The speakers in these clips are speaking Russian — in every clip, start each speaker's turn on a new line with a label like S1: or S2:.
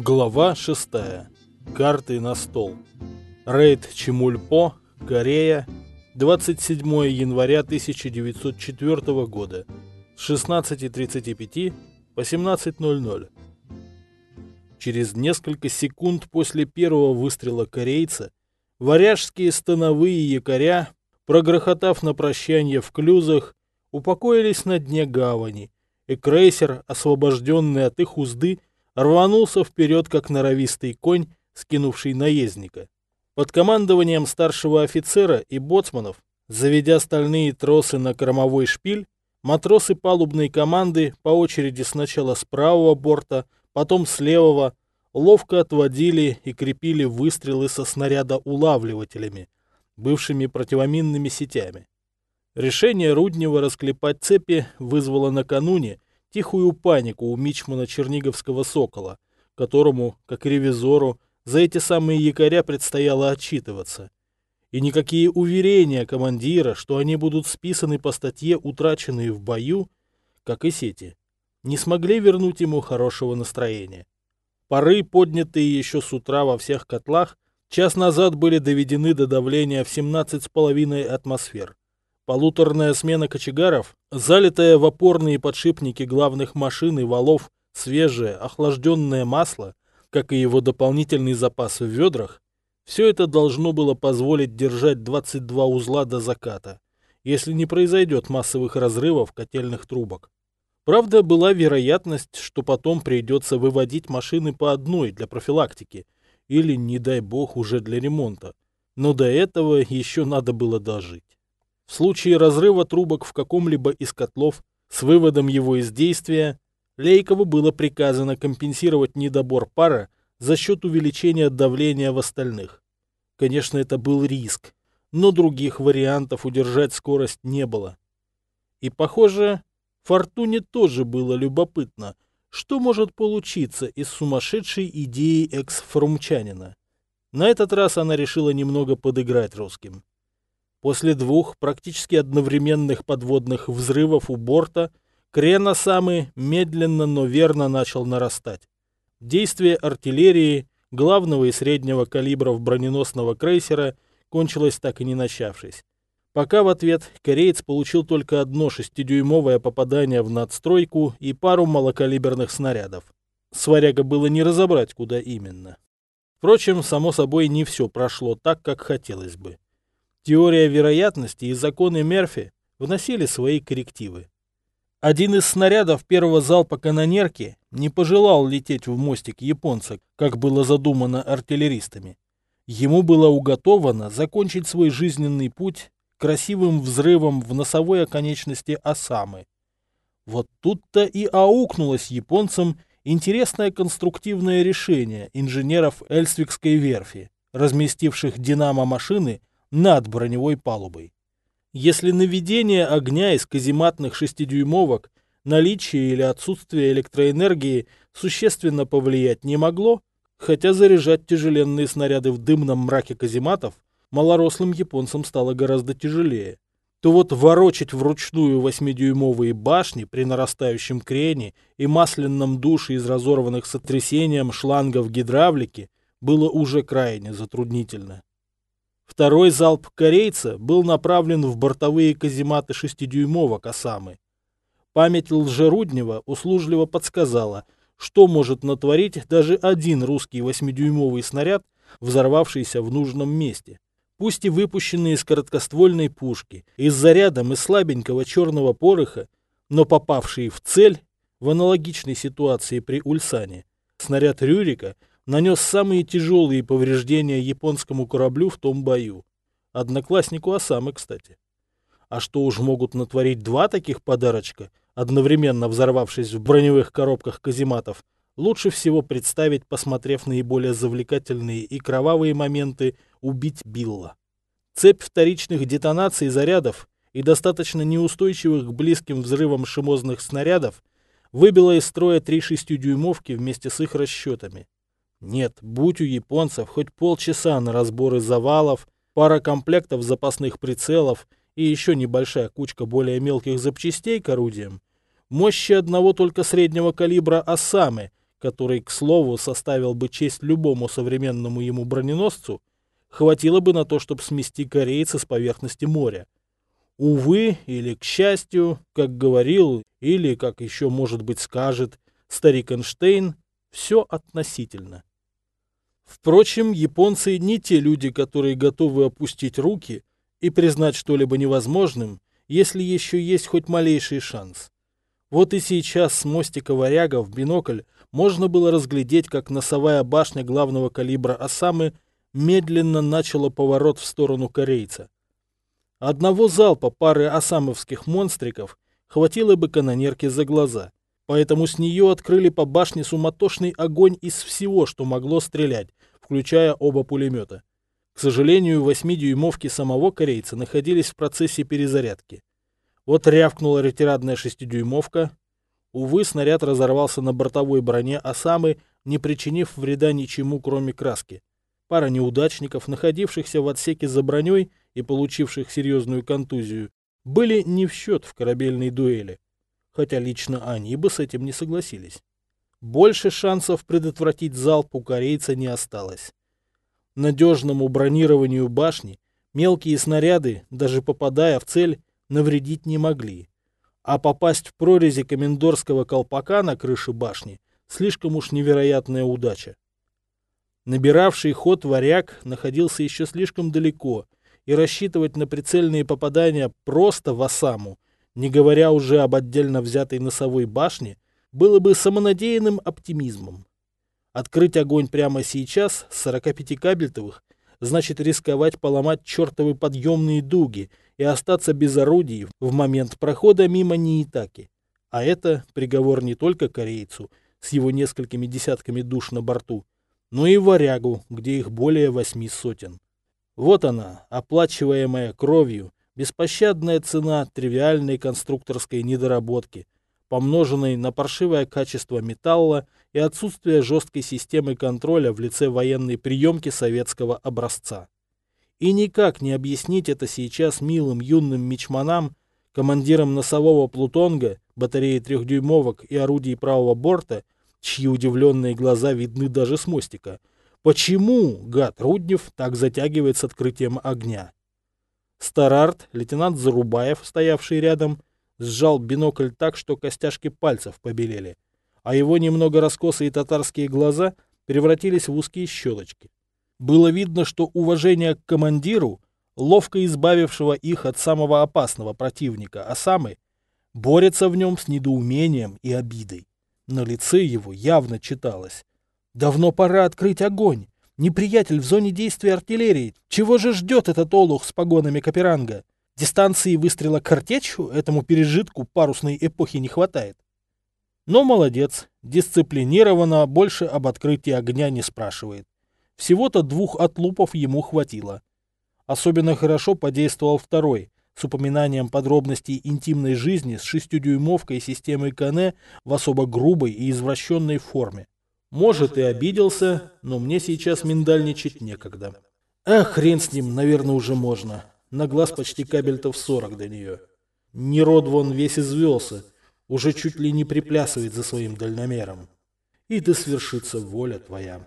S1: Глава 6. Карты на стол. Рейд Чемульпо, Корея, 27 января 1904 года, с 16.35 по 17.00. Через несколько секунд после первого выстрела корейца варяжские становые якоря, прогрохотав на прощание в клюзах, упокоились на дне гавани, и крейсер, освобожденный от их узды, рванулся вперед, как норовистый конь, скинувший наездника. Под командованием старшего офицера и боцманов, заведя стальные тросы на кормовой шпиль, матросы палубной команды по очереди сначала с правого борта, потом с левого, ловко отводили и крепили выстрелы со снаряда улавливателями, бывшими противоминными сетями. Решение Руднева расклепать цепи вызвало накануне тихую панику у мичмана Черниговского «Сокола», которому, как ревизору, за эти самые якоря предстояло отчитываться. И никакие уверения командира, что они будут списаны по статье, утраченные в бою, как и сети, не смогли вернуть ему хорошего настроения. Пары, поднятые еще с утра во всех котлах, час назад были доведены до давления в 17,5 атмосфер. Полуторная смена кочегаров, залитая в опорные подшипники главных машин и валов свежее, охлажденное масло, как и его дополнительный запас в ведрах, все это должно было позволить держать 22 узла до заката, если не произойдет массовых разрывов котельных трубок. Правда, была вероятность, что потом придется выводить машины по одной для профилактики или, не дай бог, уже для ремонта. Но до этого еще надо было дожить. В случае разрыва трубок в каком-либо из котлов с выводом его из действия, Лейкову было приказано компенсировать недобор пара за счет увеличения давления в остальных. Конечно, это был риск, но других вариантов удержать скорость не было. И, похоже, Фортуне тоже было любопытно, что может получиться из сумасшедшей идеи экс-фрумчанина. На этот раз она решила немного подыграть русским. После двух практически одновременных подводных взрывов у борта крен самый медленно, но верно начал нарастать. Действие артиллерии, главного и среднего калибров броненосного крейсера кончилось так и не начавшись. Пока в ответ кореец получил только одно шестидюймовое попадание в надстройку и пару малокалиберных снарядов. Сваряга было не разобрать, куда именно. Впрочем, само собой, не все прошло так, как хотелось бы. Теория вероятности и законы Мерфи вносили свои коррективы. Один из снарядов первого залпа канонерки не пожелал лететь в мостик японца, как было задумано артиллеристами. Ему было уготовано закончить свой жизненный путь красивым взрывом в носовой оконечности Осамы. Вот тут-то и аукнулось японцам интересное конструктивное решение инженеров Эльсвикской верфи, разместивших динамо-машины над броневой палубой. Если наведение огня из казематных шестидюймовок, наличие или отсутствие электроэнергии существенно повлиять не могло, хотя заряжать тяжеленные снаряды в дымном мраке казематов малорослым японцам стало гораздо тяжелее, то вот ворочать вручную восьмидюймовые башни при нарастающем крене и масляном душе из разорванных сотрясением шлангов гидравлики было уже крайне затруднительно. Второй залп корейца был направлен в бортовые казематы шестидюймовок Осамы. Память Лжеруднева услужливо подсказала, что может натворить даже один русский восьмидюймовый снаряд, взорвавшийся в нужном месте. Пусть и выпущенный из короткоствольной пушки, и с зарядом из слабенького черного пороха, но попавший в цель в аналогичной ситуации при Ульсане. Снаряд Рюрика нанес самые тяжелые повреждения японскому кораблю в том бою. Однокласснику Осамы, кстати. А что уж могут натворить два таких подарочка, одновременно взорвавшись в броневых коробках казематов, лучше всего представить, посмотрев наиболее завлекательные и кровавые моменты «Убить Билла». Цепь вторичных детонаций зарядов и достаточно неустойчивых к близким взрывам шимозных снарядов выбила из строя три шестидюймовки вместе с их расчетами. Нет, будь у японцев хоть полчаса на разборы завалов, пара комплектов запасных прицелов и еще небольшая кучка более мелких запчастей к орудиям, мощи одного только среднего калибра «Осамы» который, к слову, составил бы честь любому современному ему броненосцу, хватило бы на то, чтобы смести корейца с поверхности моря. Увы, или к счастью, как говорил, или, как еще, может быть, скажет старик Эйнштейн, все относительно. Впрочем, японцы не те люди, которые готовы опустить руки и признать что-либо невозможным, если еще есть хоть малейший шанс. Вот и сейчас с мостика варяга в бинокль можно было разглядеть, как носовая башня главного калибра Осамы медленно начала поворот в сторону корейца. Одного залпа пары осамовских монстриков хватило бы канонерке за глаза, поэтому с нее открыли по башне суматошный огонь из всего, что могло стрелять, включая оба пулемета. К сожалению, восьмидюймовки самого корейца находились в процессе перезарядки. Вот рявкнула ретирадная шестидюймовка. Увы, снаряд разорвался на бортовой броне Осамы, не причинив вреда ничему, кроме краски. Пара неудачников, находившихся в отсеке за броней и получивших серьезную контузию, были не в счет в корабельной дуэли, хотя лично они бы с этим не согласились. Больше шансов предотвратить залп у корейца не осталось. Надежному бронированию башни мелкие снаряды, даже попадая в цель, навредить не могли. А попасть в прорези комендорского колпака на крыше башни слишком уж невероятная удача. Набиравший ход варяг находился еще слишком далеко, и рассчитывать на прицельные попадания просто в осаму, не говоря уже об отдельно взятой носовой башне, было бы самонадеянным оптимизмом. Открыть огонь прямо сейчас с 45 кабельтовых значит рисковать поломать чертовы подъемные дуги и остаться без орудий в момент прохода мимо Ниитаки. А это приговор не только корейцу с его несколькими десятками душ на борту, но и варягу, где их более восьми сотен. Вот она, оплачиваемая кровью, беспощадная цена тривиальной конструкторской недоработки, помноженной на паршивое качество металла и отсутствие жесткой системы контроля в лице военной приемки советского образца. И никак не объяснить это сейчас милым юным мичманам, командирам носового плутонга, батареи трехдюймовок и орудий правого борта, чьи удивленные глаза видны даже с мостика. Почему, гад Руднев, так затягивает с открытием огня? Старарт, лейтенант Зарубаев, стоявший рядом, сжал бинокль так, что костяшки пальцев побелели, а его немного раскосые татарские глаза превратились в узкие щелочки. Было видно, что уважение к командиру, ловко избавившего их от самого опасного противника, а самый, борется в нем с недоумением и обидой. На лице его явно читалось. «Давно пора открыть огонь. Неприятель в зоне действия артиллерии. Чего же ждет этот олух с погонами Каперанга? Дистанции выстрела картечью этому пережитку парусной эпохи не хватает». Но молодец, дисциплинированно больше об открытии огня не спрашивает. Всего-то двух отлупов ему хватило. Особенно хорошо подействовал второй, с упоминанием подробностей интимной жизни с шестидюймовкой системой Кане в особо грубой и извращенной форме. Может, и обиделся, но мне сейчас миндальничать некогда. Ах, хрен с ним, наверное, уже можно. На глаз почти кабельтов 40 до нее. Нерод вон весь извелся, уже чуть ли не приплясывает за своим дальномером. И да свершится воля твоя.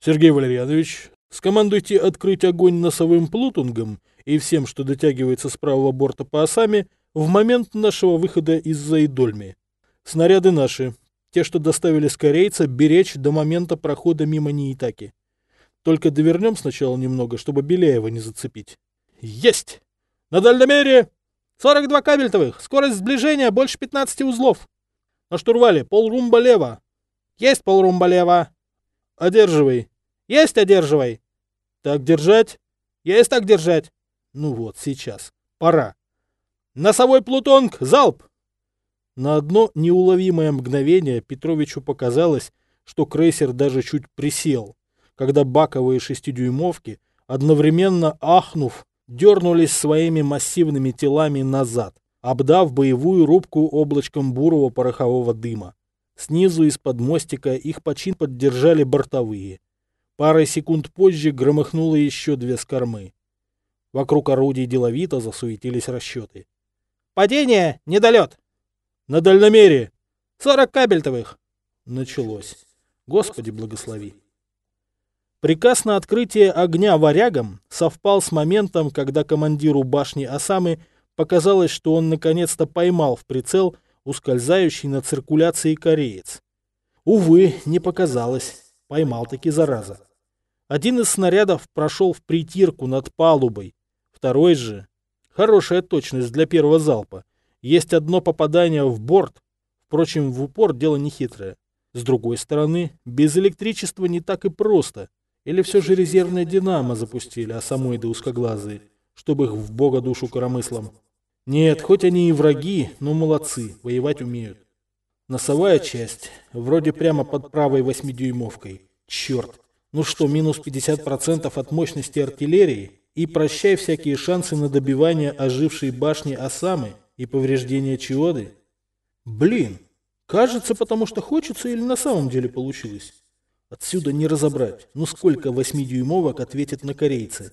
S1: Сергей Валерьянович, скомандуйте открыть огонь носовым плутунгом и всем, что дотягивается с правого борта по осами, в момент нашего выхода из Заидольми. Снаряды наши, те, что доставили с корейца, беречь до момента прохода мимо Ниитаки. Только довернем сначала немного, чтобы Беляева не зацепить. Есть! На дальномере! 42 кабельтовых, скорость сближения больше 15 узлов. На штурвале полрумба лево. Есть полрумба лево. Одерживай. Есть, одерживай. Так держать? Есть так держать. Ну вот, сейчас. Пора. Носовой плутонг, залп! На одно неуловимое мгновение Петровичу показалось, что крейсер даже чуть присел, когда баковые шестидюймовки, одновременно ахнув, дернулись своими массивными телами назад, обдав боевую рубку облачком бурого порохового дыма. Снизу из-под мостика их почин поддержали бортовые. Парой секунд позже громыхнуло еще две с кормы. Вокруг орудий деловито засуетились расчеты. «Падение! Недолет!» «На дальномере! Сорок кабельтовых!» Началось. Господи, благослови. Приказ на открытие огня варягам совпал с моментом, когда командиру башни Осамы показалось, что он наконец-то поймал в прицел ускользающий на циркуляции кореец. Увы, не показалось. Поймал-таки зараза. Один из снарядов прошел в притирку над палубой. Второй же... Хорошая точность для первого залпа. Есть одно попадание в борт. Впрочем, в упор дело нехитрое. С другой стороны, без электричества не так и просто. Или все же резервное динамо запустили, а самоиды узкоглазые, чтобы их в бога душу коромыслом. Нет, хоть они и враги, но молодцы, воевать умеют. Носовая часть, вроде прямо под правой восьмидюймовкой. Черт, ну что, минус 50% от мощности артиллерии? И прощай всякие шансы на добивание ожившей башни Осамы и повреждение Чиоды? Блин, кажется, потому что хочется или на самом деле получилось? Отсюда не разобрать, ну сколько восьмидюймовок ответит на корейцы.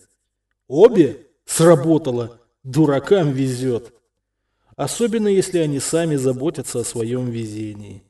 S1: Обе? Сработало! Дуракам везет! Особенно, если они сами заботятся о своем везении.